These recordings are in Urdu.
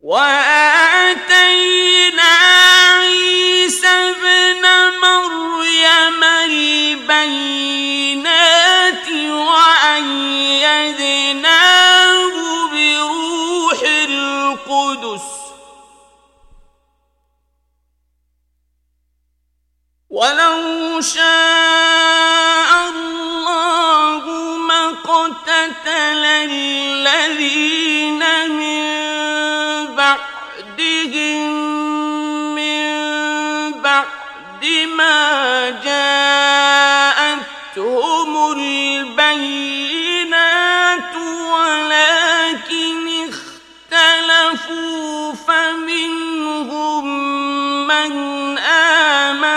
وآتينا عيسى ابن مريم البينات وأيدناه بروح القدس ولو شاء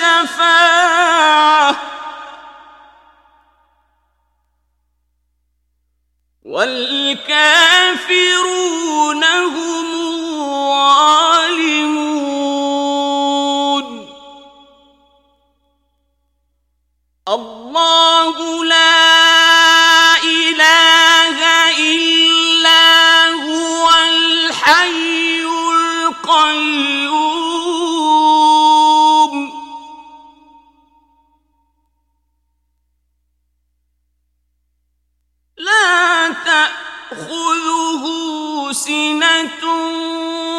ولا والكافرون هم تم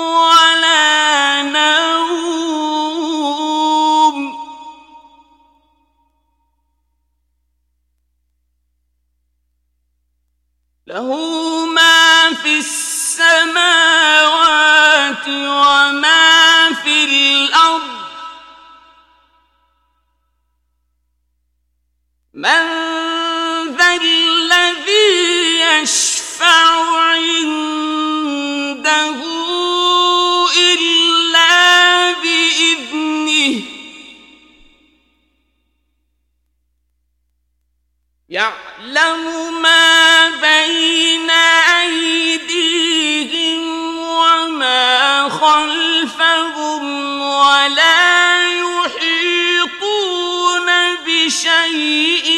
بشيء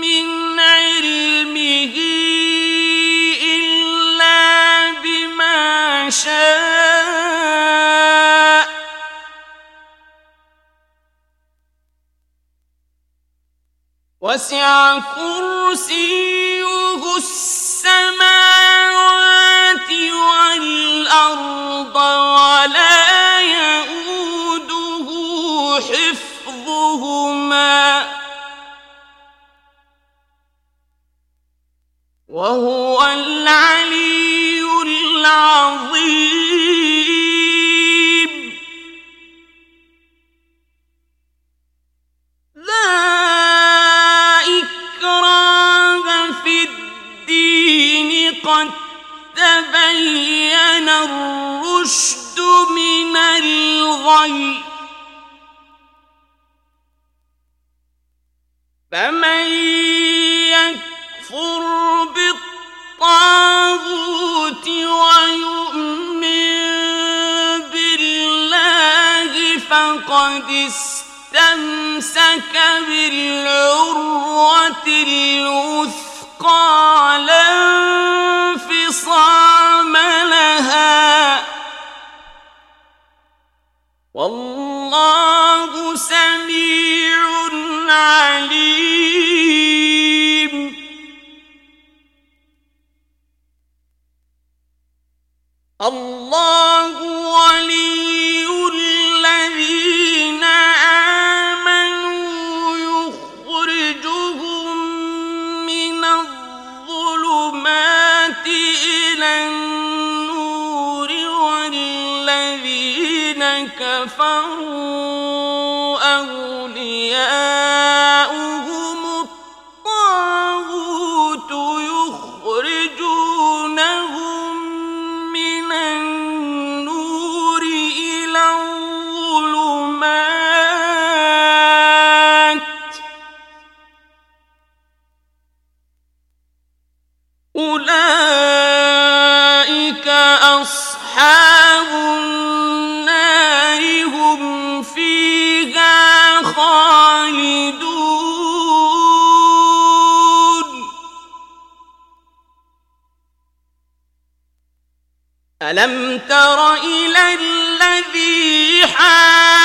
من علمه إلا بما شاء. وسع كرسيه السماوات والأرض ولا يؤوده حفظهما وهو العلي العظيم. لا إكراه في الدين قد تبين الرشد فمن يكفر بالطاغوت ويؤمن بالله فقد استمسك بالعروة إلى النور والذين كفروا أولياؤهم أصحاب النار هم فيها خالدون. ألم تر إلى الذي حاج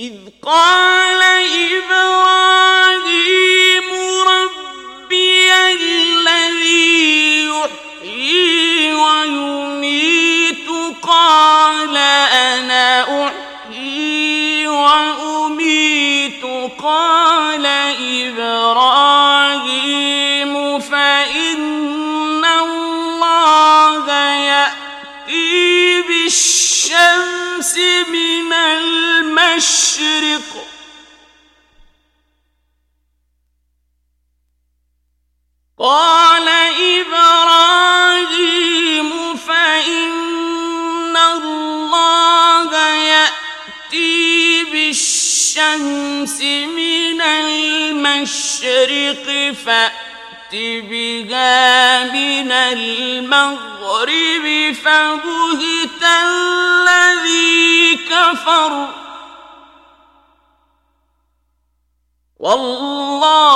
إذ قال إبراهيم ربي الذي يحيي ويميت قال أنا أحيي وأميت قال إبراهيم فإن الله يأتي بالشمس من المشرق. قال إبراهيم فإن الله يأتي بالشمس من المشرق فأت بها من المغرب فبهت الذي كفر. والله